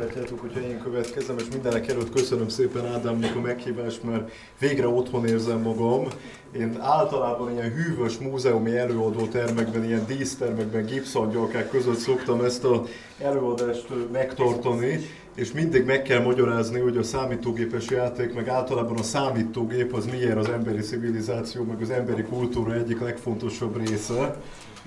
Látjátok, hogyha én következem, és mindenek előtt köszönöm szépen Ádámnak a meghívást, mert végre otthon érzem magam. Én általában ilyen hűvös múzeumi előadó termekben, ilyen dísztermekben, gipszangyalkák között szoktam ezt az előadást megtartani, és mindig meg kell magyarázni, hogy a számítógépes játék, meg általában a számítógép az miért az emberi civilizáció, meg az emberi kultúra egyik legfontosabb része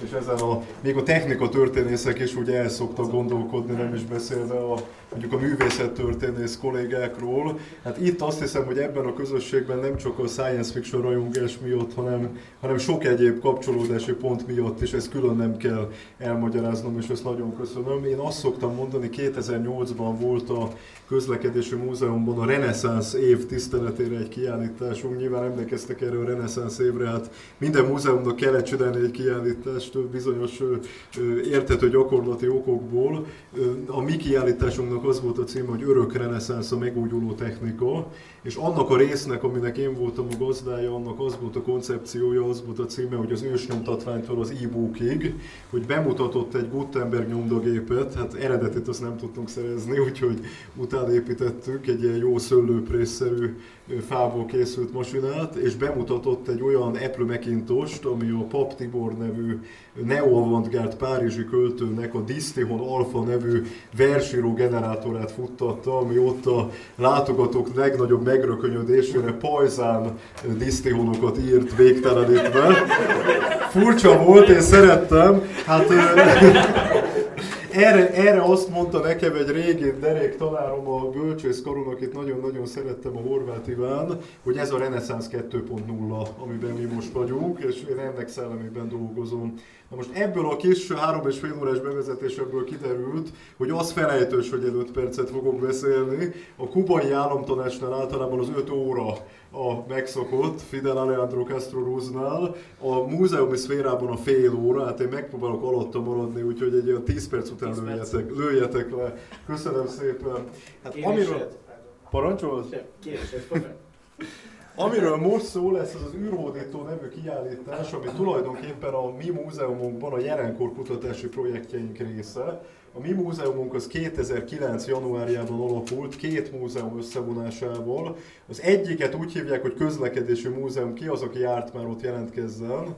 és ezen a, még a technika történészek is ugye el szoktak gondolkodni, nem is beszélve a, mondjuk a művészettörténész kollégákról. Hát itt azt hiszem, hogy ebben a közösségben nem csak a science fiction rajongás miatt, hanem, hanem sok egyéb kapcsolódási pont miatt is, ezt külön nem kell elmagyaráznom, és ezt nagyon köszönöm. Én azt szoktam mondani, 2008-ban volt a közlekedési múzeumban a reneszánsz év tiszteletére egy kiállításunk. Nyilván emlékeztek erre a reneszánsz évre, hát minden múzeumnak kellett csinálni egy kiállítást bizonyos értető gyakorlati okokból. A mi kiállításunknak az volt a címe, hogy Örök reneszánsz a megújuló technika, és annak a résznek, aminek én voltam a gazdája, annak az volt a koncepciója, az volt a címe, hogy az ősnyomtatványtól az e-bookig, hogy bemutatott egy Gutenberg nyomdagépet, hát eredetit azt nem tudtunk szerezni, úgyhogy utána építettük egy ilyen jó szőlőprészszerű fából készült masinát, és bemutatott egy olyan Apple Macintost, ami a Pap Tibor nevű neo-avantgárd párizsi költőnek a Distihon Alpha nevű versíró generátorát futtatta, ami ott a látogatók legnagyobb megrökönyödésére pajzán Distihonokat írt végtelenítve. Furcsa volt, én szerettem. Hát erre, erre azt mondta nekem egy régi derék tanárom a bölcsész karon, akit nagyon-nagyon szerettem, a Horváth Iván, hogy ez a reneszánsz 2.0, amiben mi most vagyunk, és én ennek szellemében dolgozom. Na most ebből a kis három és fél órás bevezetésemből kiderült, hogy az felejtős, hogy 5 percet fogok beszélni. A kubai államtanásnál általában az 5 óra a megszokott Fidel Alejandro Castro Ruznál. A múzeumi szférában a fél óra, hát én megpróbálok alatta maradni, úgyhogy egy olyan 10 perc után 10 lőjetek, perc. lőjetek le. Köszönöm szépen. Hát amiről... Parancsolsz? Amiről most szó lesz, az az űrhódító nevű kiállítás, ami tulajdonképpen a mi múzeumunkban a jelenkor kutatási projektjeink része. A mi múzeumunk az 2009. januárjában alapult, két múzeum összevonásával. Az egyiket úgy hívják, hogy közlekedési múzeum, ki az, aki járt már ott jelentkezzen.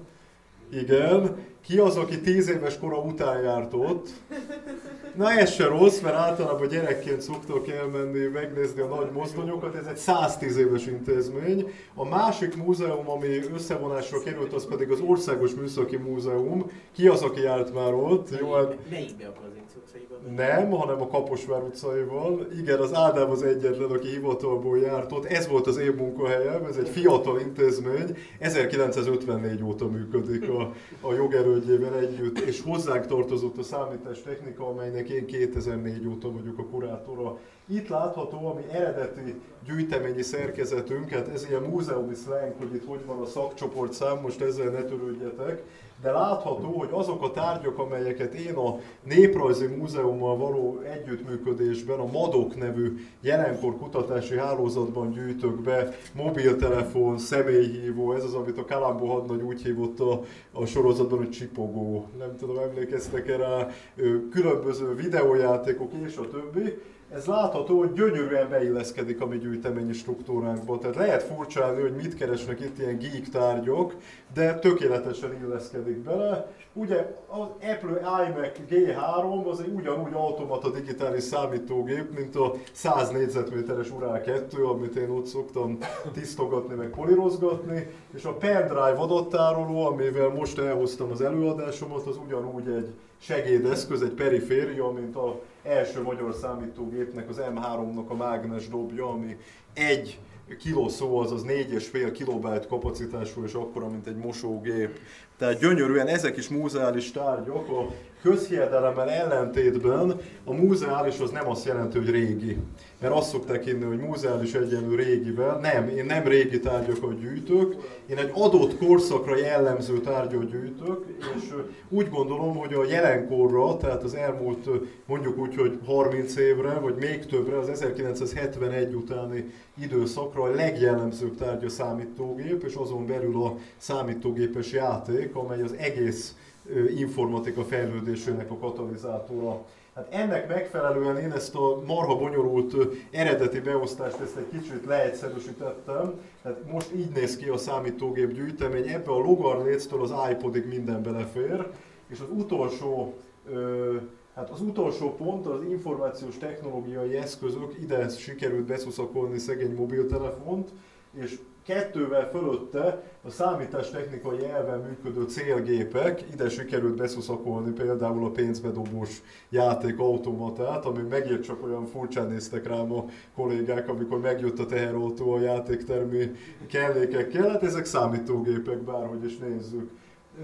Igen. Ki az, aki 10 éves kora után járt ott? Na ez se rossz, mert általában gyerekként szoktak elmenni, megnézni a nagy mozdonyokat, ez egy 110 éves intézmény. A másik múzeum, ami összevonásra került, az pedig az Országos Műszaki Múzeum. Ki az, aki járt már ott? Jó, hát... Melyikbe akar nem, hanem a Kaposvár utcaival. Igen, az Ádám az egyetlen, aki hivatalból járt ott. Ez volt az én munkahelyem, ez egy fiatal intézmény, 1954 óta működik a, a jogerődjével együtt, és hozzánk tartozott a számítástechnika, amelynek én 2004 óta vagyok a kurátora. Itt látható, ami eredeti gyűjteményi szerkezetünk, hát ez ilyen múzeumi slang, hogy itt hogy van a szakcsoport szám, most ezzel ne törődjetek de látható, hogy azok a tárgyak, amelyeket én a Néprajzi Múzeummal való együttműködésben a MADOK nevű jelenkor kutatási hálózatban gyűjtök be, mobiltelefon, személyhívó, ez az, amit a Kalambó hadnagy úgy hívott a, a sorozatban, hogy csipogó. Nem tudom, emlékeztek erre, különböző videójátékok és a többi ez látható, hogy gyönyörűen beilleszkedik a mi gyűjteményi struktúránkba. Tehát lehet furcsálni, hogy mit keresnek itt ilyen geek tárgyok, de tökéletesen illeszkedik bele. Ugye az Apple iMac G3 az egy ugyanúgy automata digitális számítógép, mint a 100 négyzetméteres Ural 2, amit én ott szoktam tisztogatni, meg polírozgatni, és a pendrive adattároló, amivel most elhoztam az előadásomat, az ugyanúgy egy segédeszköz, egy periféria, mint a első magyar számítógépnek, az M3-nak a mágnes dobja, ami egy kiló szó, azaz 4,5 kilobájt kapacitású, és akkora, mint egy mosógép. Tehát gyönyörűen ezek is múzeális tárgyak, a közhiedelemmel ellentétben a múzeális az nem azt jelenti, hogy régi. Mert azt szokták hinni, hogy múzeális egyenlő régivel. Nem, én nem régi tárgyakat gyűjtök, én egy adott korszakra jellemző tárgyat gyűjtök, és úgy gondolom, hogy a jelenkorra, tehát az elmúlt mondjuk úgy, hogy 30 évre, vagy még többre, az 1971 utáni időszakra a legjellemzőbb tárgya számítógép, és azon belül a számítógépes játék, amely az egész informatika fejlődésének a katalizátora. Hát ennek megfelelően én ezt a marha bonyolult eredeti beosztást ezt egy kicsit leegyszerűsítettem. Tehát most így néz ki a számítógép gyűjtemény, ebbe a logarléctől az iPodig minden belefér, és az utolsó Hát az utolsó pont az információs technológiai eszközök, ide sikerült beszuszakolni szegény mobiltelefont, és kettővel fölötte a számítástechnikai elven működő célgépek, ide sikerült beszuszakolni például a pénzbedobós játékautomatát, ami megért csak olyan furcsán néztek rám a kollégák, amikor megjött a teherautó a játéktermi kellékekkel. Hát ezek számítógépek, bárhogy is nézzük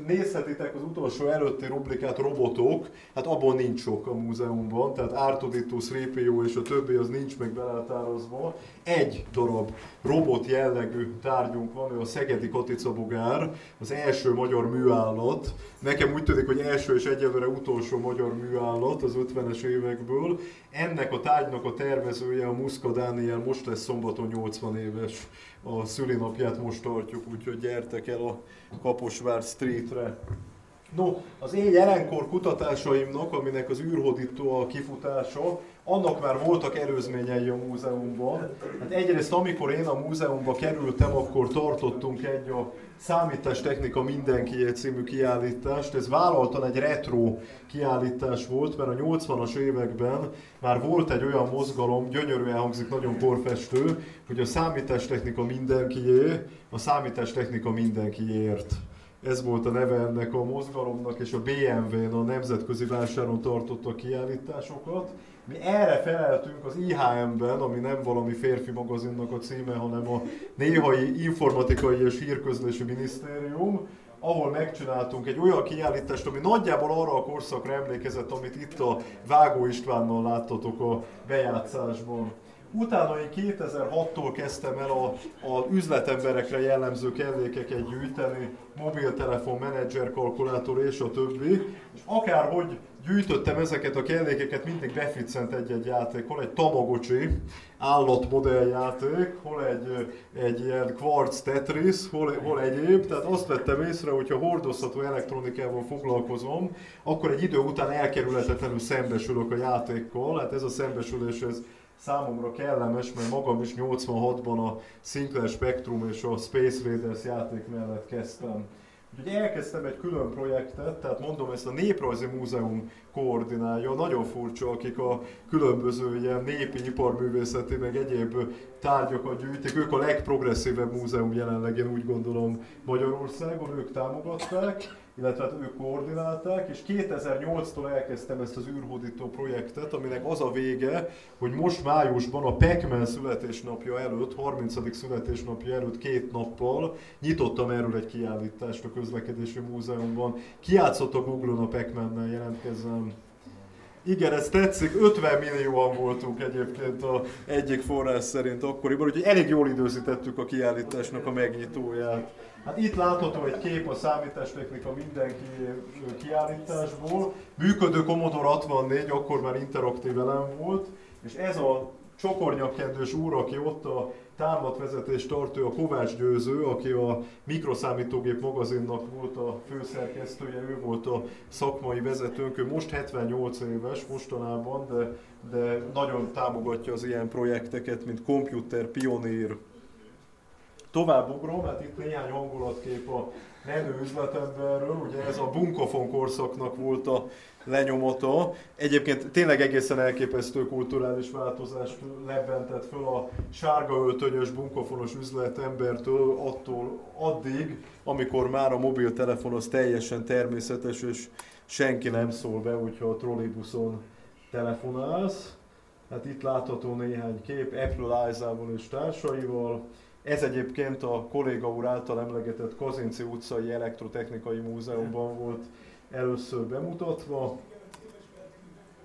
nézhetitek az utolsó előtti rublikát robotok, hát abban nincs sok a múzeumban, tehát Artuditus, Répio és a többi az nincs meg belátározva. Egy darab robot jellegű tárgyunk van, ő a Szegedi Katica Bogár, az első magyar műállat. Nekem úgy tűnik, hogy első és egyelőre utolsó magyar műállat az 50-es évekből. Ennek a tárgynak a tervezője, a Muszka Dániel, most lesz szombaton 80 éves a szülinapját most tartjuk, úgyhogy gyertek el a Kaposvár Streetre. No, az én jelenkor kutatásaimnak, aminek az űrhódító a kifutása, annak már voltak előzményei a múzeumban. Hát egyrészt amikor én a múzeumba kerültem, akkor tartottunk egy a Számítástechnika mindenkié című kiállítást. Ez vállaltan egy retro kiállítás volt, mert a 80-as években már volt egy olyan mozgalom, gyönyörűen hangzik, nagyon porfestő, hogy a számítástechnika mindenkié, a számítástechnika mindenkiért. Ez volt a neve ennek a mozgalomnak, és a BMW-n a nemzetközi vásáron tartotta kiállításokat. Mi erre feleltünk az IHM-ben, ami nem valami férfi magazinnak a címe, hanem a néhai informatikai és hírközlési minisztérium, ahol megcsináltunk egy olyan kiállítást, ami nagyjából arra a korszakra emlékezett, amit itt a Vágó Istvánnal láttatok a bejátszásban. Utána én 2006-tól kezdtem el a, üzletemberekre jellemző kellékeket gyűjteni, mobiltelefon, menedzser, kalkulátor és a többi. És akárhogy gyűjtöttem ezeket a kellékeket, mindig beficcent egy-egy játék. Hol egy Tamagocsi állatmodelljáték, hol egy, egy ilyen Quartz Tetris, hol, hol egyéb. Tehát azt vettem észre, hogyha hordozható elektronikával foglalkozom, akkor egy idő után elkerülhetetlenül szembesülök a játékkal. Hát ez a szembesülés ez számomra kellemes, mert magam is 86-ban a Sinclair Spectrum és a Space Raiders játék mellett kezdtem. Úgyhogy elkezdtem egy külön projektet, tehát mondom, ezt a Néprajzi Múzeum koordinálja, nagyon furcsa, akik a különböző ilyen népi, iparművészeti, meg egyéb tárgyakat gyűjtik. Ők a legprogresszívebb múzeum jelenleg, én úgy gondolom Magyarországon, ők támogatták illetve hát ők koordinálták, és 2008-tól elkezdtem ezt az űrhódító projektet, aminek az a vége, hogy most májusban a pac születésnapja előtt, 30. születésnapja előtt két nappal nyitottam erről egy kiállítást a közlekedési múzeumban. Kiátszott a Google-on a pac jelentkezzem. Igen, ez tetszik, 50 millióan voltunk egyébként a egyik forrás szerint akkoriban, úgyhogy elég jól időzítettük a kiállításnak a megnyitóját. Hát itt látható egy kép a számítástechnika mindenki kiállításból. Működő Commodore 64, akkor már interaktív elem volt, és ez a csokornyakkendős úr, aki ott a támadvezetés tartó, a Kovács Győző, aki a Mikroszámítógép magazinnak volt a főszerkesztője, ő volt a szakmai vezetőnk, ő most 78 éves mostanában, de, de nagyon támogatja az ilyen projekteket, mint Computer Pioneer Tovább ugrom, hát itt néhány hangulatkép a menő üzletemberről, ugye ez a bunkofon korszaknak volt a lenyomata. Egyébként tényleg egészen elképesztő kulturális változást lebentett föl a sárga öltönyös bunkofonos üzletembertől attól addig, amikor már a mobiltelefon az teljesen természetes, és senki nem szól be, hogyha a trollibuszon telefonálsz. Hát itt látható néhány kép Apple Eyes-ával és társaival. Ez egyébként a kolléga úr által emlegetett Kazinci utcai elektrotechnikai múzeumban volt először bemutatva.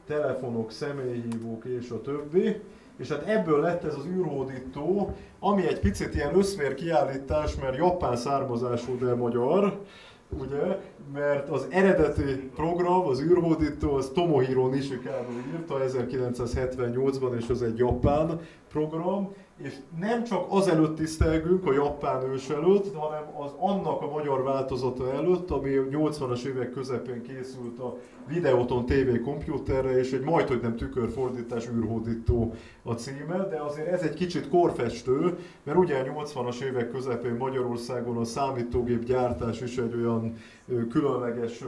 Telefonok, személyhívók és a többi. És hát ebből lett ez az űrhódító, ami egy picit ilyen összmér kiállítás, mert japán származású, de magyar ugye, mert az eredeti program, az űrhódító, az Tomohiro Nishikawa írta 1978-ban, és az egy japán program, és nem csak azelőtt tisztelgünk, a japán ős előtt, hanem az annak a magyar változata előtt, ami 80-as évek közepén készült a Videoton TV komputerre, és egy majd, hogy nem tükörfordítás űrhódító a címe, de azért ez egy kicsit korfestő, mert ugye a 80-as évek közepén Magyarországon a számítógép gyártás is egy olyan különleges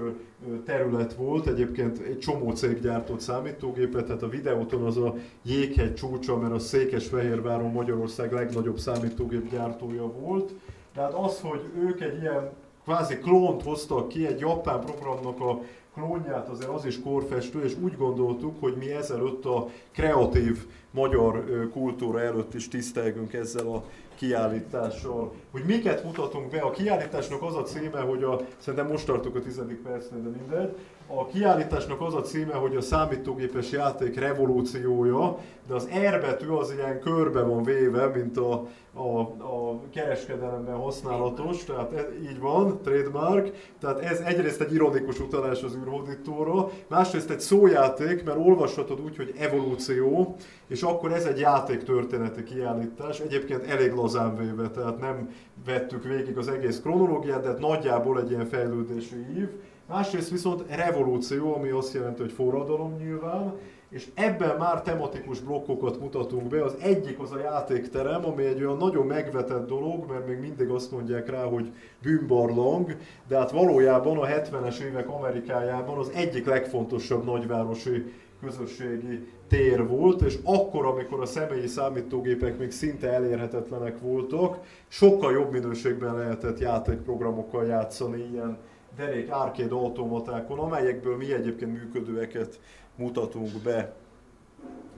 terület volt. Egyébként egy csomó cég gyártott számítógépet, tehát a Videoton az a jéghegy csúcsa, mert a Székesfehérváron Magyarország legnagyobb számítógép gyártója volt. Tehát az, hogy ők egy ilyen kvázi klónt hoztak ki, egy japán programnak a klónját, azért az is korfestő, és úgy gondoltuk, hogy mi ezelőtt a kreatív magyar kultúra előtt is tisztelgünk ezzel a kiállítással. Hogy miket mutatunk be, a kiállításnak az a címe, hogy a, szerintem most tartok a tizedik percnél, de mindegy, a kiállításnak az a címe, hogy a számítógépes játék revolúciója, de az R betű az ilyen körbe van véve, mint a, a, a kereskedelemben használatos, tehát ez, így van, trademark, tehát ez egyrészt egy ironikus utalás az űrhódítóra, másrészt egy szójáték, mert olvashatod úgy, hogy evolúció, és akkor ez egy játéktörténeti kiállítás, egyébként elég lazán véve, tehát nem vettük végig az egész kronológiát, de nagyjából egy ilyen fejlődési ív. Másrészt viszont revolúció, ami azt jelenti, hogy forradalom nyilván, és ebben már tematikus blokkokat mutatunk be. Az egyik az a játékterem, ami egy olyan nagyon megvetett dolog, mert még mindig azt mondják rá, hogy bűnbarlang, de hát valójában a 70-es évek Amerikájában az egyik legfontosabb nagyvárosi közösségi tér volt, és akkor, amikor a személyi számítógépek még szinte elérhetetlenek voltak, sokkal jobb minőségben lehetett játékprogramokkal játszani ilyen derék arcade automatákon, amelyekből mi egyébként működőeket mutatunk be.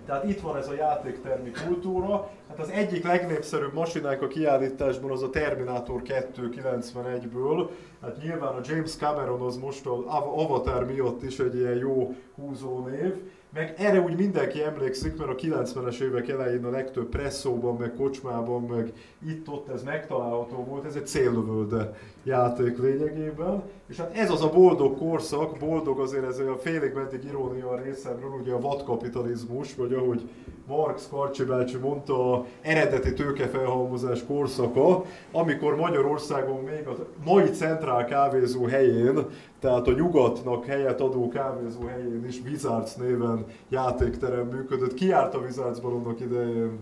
Tehát itt van ez a játéktermi kultúra. Hát az egyik legnépszerűbb masinák a kiállításban az a Terminator 291-ből. Hát nyilván a James Cameron az most az Avatar miatt is egy ilyen jó húzónév. Meg erre úgy mindenki emlékszik, mert a 90-es évek elején a legtöbb presszóban, meg kocsmában, meg itt-ott ez megtalálható volt, ez egy céllövölde játék lényegében. És hát ez az a boldog korszak, boldog azért ez a félig meddig irónia a részemről, ugye a vadkapitalizmus, vagy ahogy Marx Karcsi bácsi mondta, a eredeti tőkefelhalmozás korszaka, amikor Magyarországon még a mai centrál kávézó helyén, tehát a nyugatnak helyet adó kávézó helyén is Wizards néven játékterem működött. Ki járt a Wizardsban annak idején?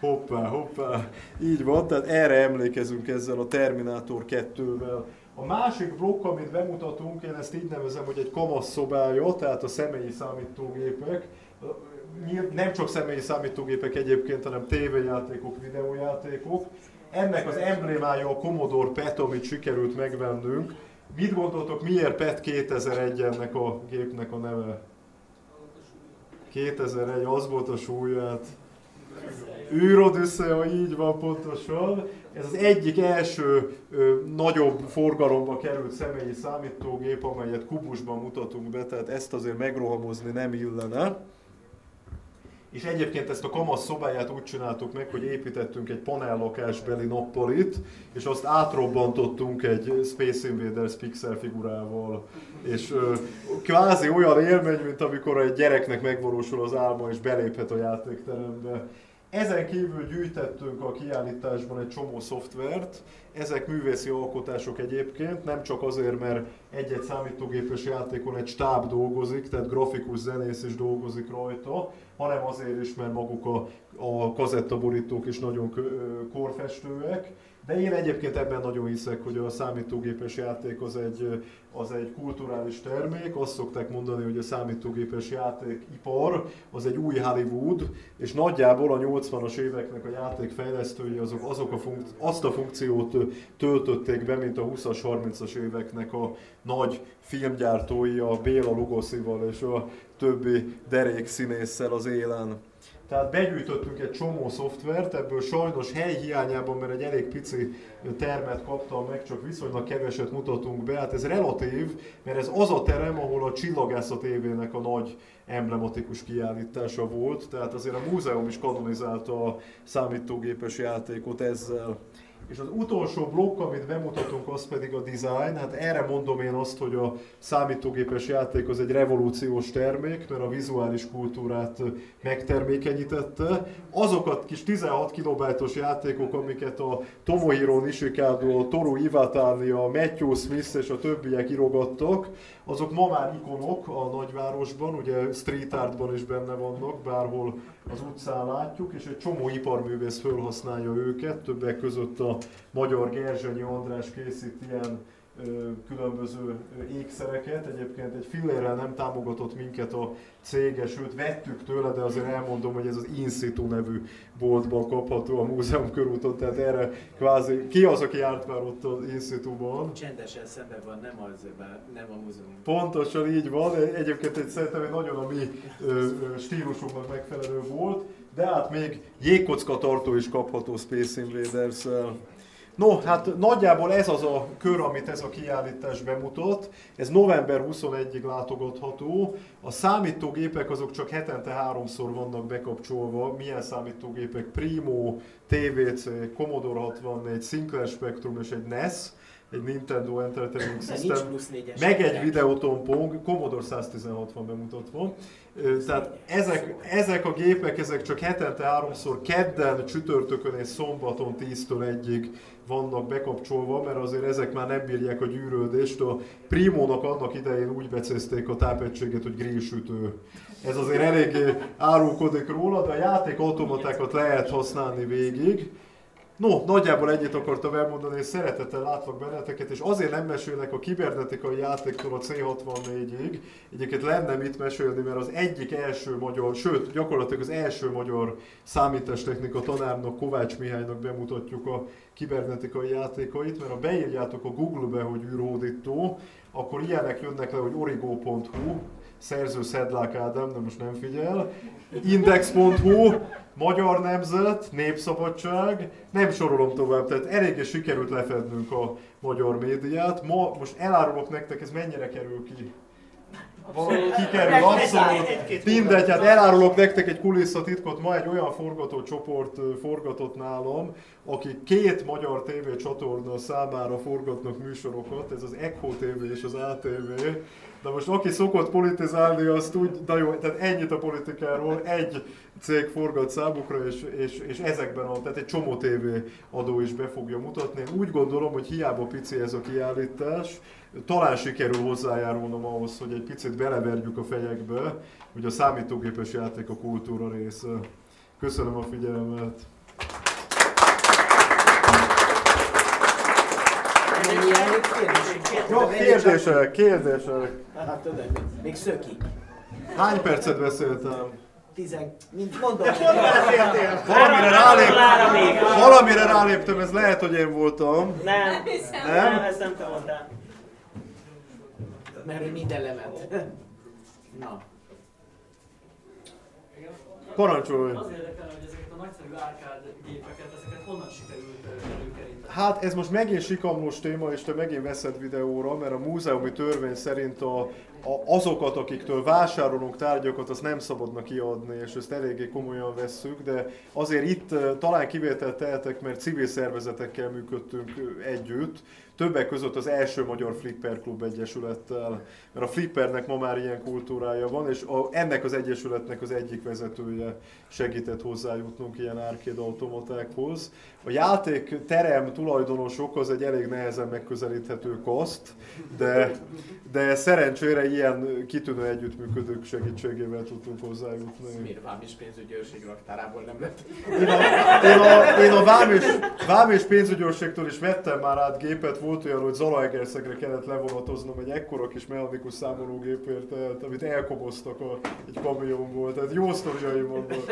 Hoppá, hoppá, így van, tehát erre emlékezünk ezzel a Terminátor 2-vel. A másik blokk, amit bemutatunk, én ezt így nevezem, hogy egy kamasz szobája, tehát a személyi számítógépek, nem csak személyi számítógépek egyébként, hanem tévéjátékok, videójátékok. Ennek az emblémája a Commodore PET, amit sikerült megvennünk. Mit gondoltok, miért PET 2001 ennek a gépnek a neve? 2001, az volt a súlyát. űrodüsszea, így van pontosan. Ez az egyik első ö, nagyobb forgalomba került személyi számítógép, amelyet kubusban mutatunk be, tehát ezt azért megrohamozni nem illene. És egyébként ezt a kamasz szobáját úgy csináltuk meg, hogy építettünk egy panellakásbeli nappalit, és azt átrobbantottunk egy Space Invaders pixel figurával. És ö, kvázi olyan élmény, mint amikor egy gyereknek megvalósul az álma, és beléphet a játékterembe. Ezen kívül gyűjtettünk a kiállításban egy csomó szoftvert, ezek művészi alkotások egyébként, nem csak azért, mert egy-egy számítógépes játékon egy stáb dolgozik, tehát grafikus zenész is dolgozik rajta, hanem azért is, mert maguk a, a kazettaborítók is nagyon korfestőek, de én egyébként ebben nagyon hiszek, hogy a számítógépes játék az egy, az egy kulturális termék. Azt szokták mondani, hogy a számítógépes játékipar az egy új Hollywood, és nagyjából a 80-as éveknek a játékfejlesztői azok, azok a funkci- azt a funkciót töltötték be, mint a 20-as, 30-as éveknek a nagy filmgyártói, a Béla Lugoszival és a többi derék színésszel az élen. Tehát begyűjtöttünk egy csomó szoftvert, ebből sajnos hely hiányában, mert egy elég pici termet kaptam meg, csak viszonylag keveset mutatunk be. Hát ez relatív, mert ez az a terem, ahol a Csillagászat évének a nagy emblematikus kiállítása volt, tehát azért a múzeum is kanonizálta a számítógépes játékot ezzel. És az utolsó blokk, amit bemutatunk, az pedig a design. Hát erre mondom én azt, hogy a számítógépes játék az egy revolúciós termék, mert a vizuális kultúrát megtermékenyítette. Azokat kis 16 kilobájtos játékok, amiket a Tomohiro Nishikado, a Toru Iwatani, a Matthew Smith és a többiek írogattak, azok ma már ikonok a nagyvárosban, ugye street artban is benne vannak, bárhol az utcán látjuk, és egy csomó iparművész felhasználja őket, többek között a magyar Gerzsanyi András készít ilyen különböző ékszereket. Egyébként egy fillérrel nem támogatott minket a cége, sőt vettük tőle, de azért elmondom, hogy ez az Insitu nevű boltban kapható a múzeum körúton, tehát erre kvázi, ki az, aki járt már ott az Insituban? Csendesen szemben van, nem, az, nem a múzeum. Pontosan így van, egyébként egy szerintem egy nagyon a mi stílusunknak megfelelő volt, de hát még jégkocka tartó is kapható Space Invaders-el. No, hát nagyjából ez az a kör, amit ez a kiállítás bemutat. Ez november 21-ig látogatható. A számítógépek azok csak hetente háromszor vannak bekapcsolva. Milyen számítógépek? Primo, TVC, Commodore 64, Sinclair Spectrum és egy NES egy Nintendo Entertainment System, meg egy Videoton Pong, Commodore 116 van bemutatva. Tehát ezek, ezek a gépek, ezek csak hetente háromszor, kedden, csütörtökön és szombaton 10-től 1-ig vannak bekapcsolva, mert azért ezek már nem bírják a gyűrődést. A Primónak annak idején úgy becézték a tápegységet, hogy grillsütő. Ez azért eléggé árulkodik róla, de a játékautomatákat lehet használni végig. No, nagyjából egyet akartam elmondani, és szeretettel látlak benneteket, és azért nem mesélnek a kibernetikai játéktól a C64-ig. Egyébként lenne mit mesélni, mert az egyik első magyar, sőt, gyakorlatilag az első magyar számítástechnika tanárnak, Kovács Mihálynak bemutatjuk a kibernetikai játékait, mert ha beírjátok a Google-be, hogy űrhódító, akkor ilyenek jönnek le, hogy origo.hu, szerző Szedlák Ádám, de most nem figyel, index.hu, Magyar Nemzet, Népszabadság, nem sorolom tovább, tehát eléggé sikerült lefednünk a magyar médiát. Ma most elárulok nektek, ez mennyire kerül ki? Kikerül, abszolút. Mindegy, hát elárulok nektek egy kulisszatitkot, ma egy olyan forgatócsoport forgatott nálam, aki két magyar TV csatorna számára forgatnak műsorokat, ez az Echo TV és az ATV. De most aki szokott politizálni, azt úgy, de jó, tehát ennyit a politikáról, egy cég forgat számukra, és, és, és ezekben a, tehát egy csomó TV adó is be fogja mutatni. Úgy gondolom, hogy hiába pici ez a kiállítás, talán sikerül hozzájárulnom ahhoz, hogy egy picit beleverjük a fejekbe, hogy a számítógépes játék a kultúra része. Köszönöm a figyelmet! Jó, kérdések, kérdések. Hát tudod, még szökik. Hány percet beszéltem? Tizen... Mint mondom, Valamire, rálép, valamire ráléptem, ez lehet, hogy én voltam. Nem, Nem? nem, ezt nem te voltál. mert minden lement. Na. Parancsolj! Az érdekel, hogy a nagyszerű árkád gépeket, ezeket honnan sikerült előkeríteni? Hát ez most megint sikamlós téma, és te megint veszed videóra, mert a múzeumi törvény szerint a, a, azokat, akiktől vásárolunk tárgyakat, azt nem szabadna kiadni, és ezt eléggé komolyan vesszük, de azért itt talán kivételt tehetek, mert civil szervezetekkel működtünk együtt, többek között az első magyar Flipper Klub Egyesülettel, mert a Flippernek ma már ilyen kultúrája van, és a, ennek az egyesületnek az egyik vezetője segített hozzájutnunk ilyen arcade automatákhoz. A játék terem tulajdonosok az egy elég nehezen megközelíthető kaszt, de, de szerencsére ilyen kitűnő együttműködők segítségével tudtunk hozzájutni. Miért vám is pénzügyi őrség raktárából nem lett? Én a, én a, én a vám, és, vám és pénzügyőrségtől is vettem már át gépet, volt olyan, hogy Zalaegerszegre kellett levonatoznom egy ekkora kis mechanikus számológépért, tehát, amit elkoboztak a, egy kamionból, tehát jó sztoriaim vannak.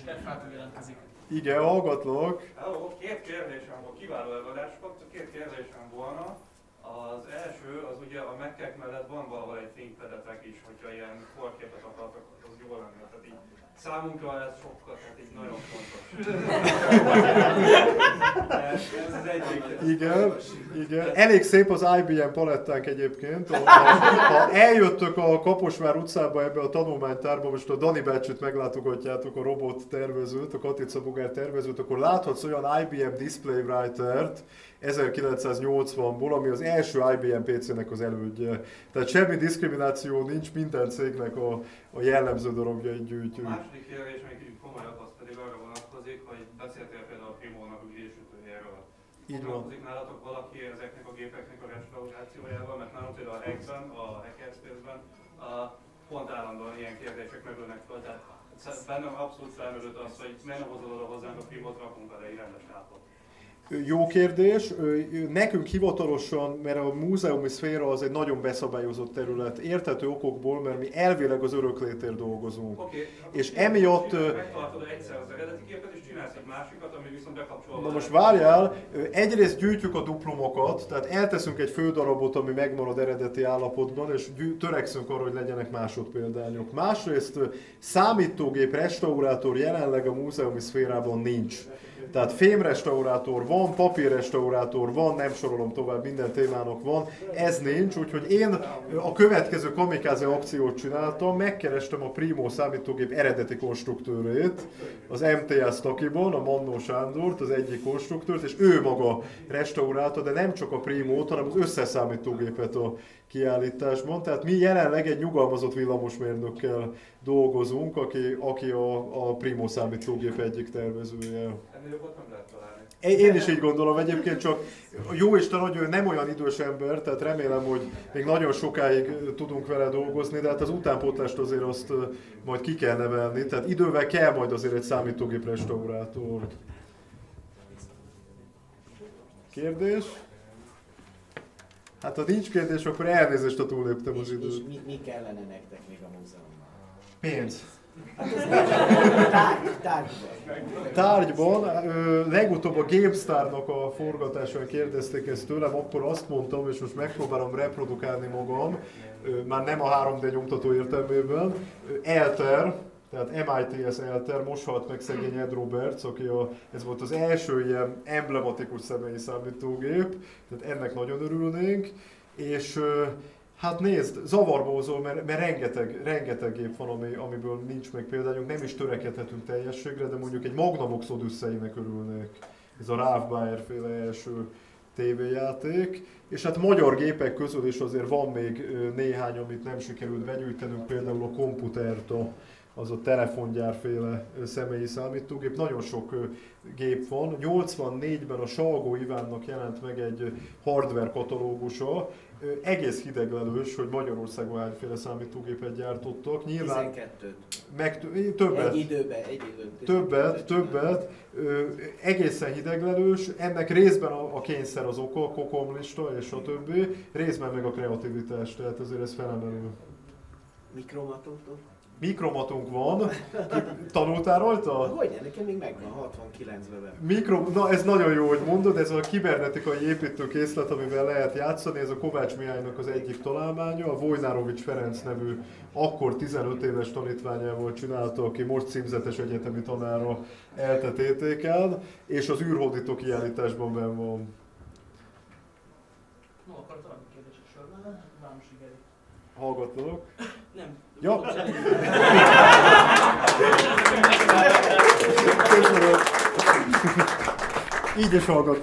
Stefán jelentkezik. Igen, hallgatlak. Hello, két kérdésem van, kiváló előadás volt, két kérdésem volna. Az első, az ugye a mekkek mellett van valahol egy fénypedetek is, hogyha ilyen forképet akartak, az jól lenne. Tehát így Számunkra ez sokkal, tehát így nagyon fontos. ez, az egyik. Igen, igen. Elég szép az IBM palettánk egyébként. Ha, ha eljöttök a Kaposvár utcába ebbe a tanulmánytárba, most a Dani bácsit meglátogatjátok, a robot tervezőt, a Katica Bogár tervezőt, akkor láthatsz olyan IBM Display Writer-t 1980-ból, ami az első IBM PC-nek az elődje. Tehát semmi diszkrimináció nincs, minden cégnek a, a jellemző daragjait A gyűjtjük. második kérdés, még komolyabb, az pedig arra vonatkozik, hogy beszéltél például a Primónak a ügyésütőjéről. Így van. Foglalkozik nálatok valaki ezeknek a gépeknek a restaurációjával, mert nálunk például a Hackben, a Hackerspace-ben a pont állandóan ilyen kérdések merülnek fel, tehát bennem abszolút felmerült az, hogy miért nem hozod oda hozzánk a Primót, rakunk vele egy rendes lápot. Jó kérdés. Nekünk hivatalosan, mert a múzeumi szféra az egy nagyon beszabályozott terület, értető okokból, mert mi elvileg az öröklétért dolgozunk. Oké, És emiatt, Megtartod egyszer az eredeti képet, és csinálsz egy másikat, ami viszont bekapcsolva. Na most várjál, egyrészt gyűjtjük a duplomokat, tehát elteszünk egy fődarabot, ami megmarad eredeti állapotban, és törekszünk arra, hogy legyenek másodpéldányok. Másrészt számítógép restaurátor jelenleg a múzeumi szférában nincs. Tehát fémrestaurátor van, papírrestaurátor van, nem sorolom tovább, minden témának van. Ez nincs, úgyhogy én a következő kamikáze akciót csináltam, megkerestem a Primo számítógép eredeti konstruktőrét, az MTA Stakiban, a Mannó Sándort, az egyik konstruktőrt, és ő maga restaurálta, de nem csak a Primót, hanem az összes számítógépet a kiállításban. Tehát mi jelenleg egy nyugalmazott villamosmérnökkel dolgozunk, aki, aki a, a Primo számítógép egyik tervezője. Ennél jobbat nem lehet találni. Én is így gondolom egyébként, csak jó Isten, hogy ő nem olyan idős ember, tehát remélem, hogy még nagyon sokáig tudunk vele dolgozni, de hát az utánpótlást azért azt majd ki kell nevelni, tehát idővel kell majd azért egy számítógép restaurátor. Kérdés? Hát ha nincs kérdés, akkor elnézést, ha túléptem az És, és időt. mi, mi kellene nektek még a múzeumban? Pénz. Tárgy, tárgyban. Tárgyban, ö, legutóbb a GameStar-nak a forgatáson kérdezték ezt tőlem, akkor azt mondtam, és most megpróbálom reprodukálni magam, ö, már nem a 3D nyomtató értelmében, ö, Elter, tehát MITS Elter, most halt meg szegény Ed Roberts, aki a, ez volt az első ilyen emblematikus személyi számítógép, tehát ennek nagyon örülnénk, és Hát nézd, zavarba mert, mert rengeteg, rengeteg gép van, ami, amiből nincs még példányunk, nem is törekedhetünk teljességre, de mondjuk egy Magnavox Odyssey-nek örülnék. Ez a Ralph Baer féle első tévéjáték. És hát magyar gépek közül is azért van még néhány, amit nem sikerült begyűjtenünk, például a Computerto, az a telefongyárféle személyi számítógép. Nagyon sok gép van. 84-ben a Salgó Ivánnak jelent meg egy hardware katalógusa, egész hideglelős, hogy Magyarországon hányféle számítógépet gyártottak. Nyilván 12-t. meg többet. Egy időben, egy időben. Többet, többet, ö, egészen hideglelős, ennek részben a, a kényszer az oka, a kokomlista és a többi, részben meg a kreativitás, tehát azért ez felemelő. Mikromatótok? Mikromatunk van, tanultál rajta? Hogy nekem még megvan, 69-ben vettem. Mikro, na ez nagyon jó, hogy mondod, ez a kibernetikai építőkészlet, amivel lehet játszani, ez a Kovács Mihálynak az egyik találmánya, a Vojnárovics Ferenc nevű akkor 15 éves tanítványával csinálta, aki most címzetes egyetemi tanára eltetéték el, és az űrhódító kiállításban benn van. No, további kérdések sorban, Vámos Igeri. Hallgatlak. Nem. Segíteni. Köszönöm. Így is hallgat.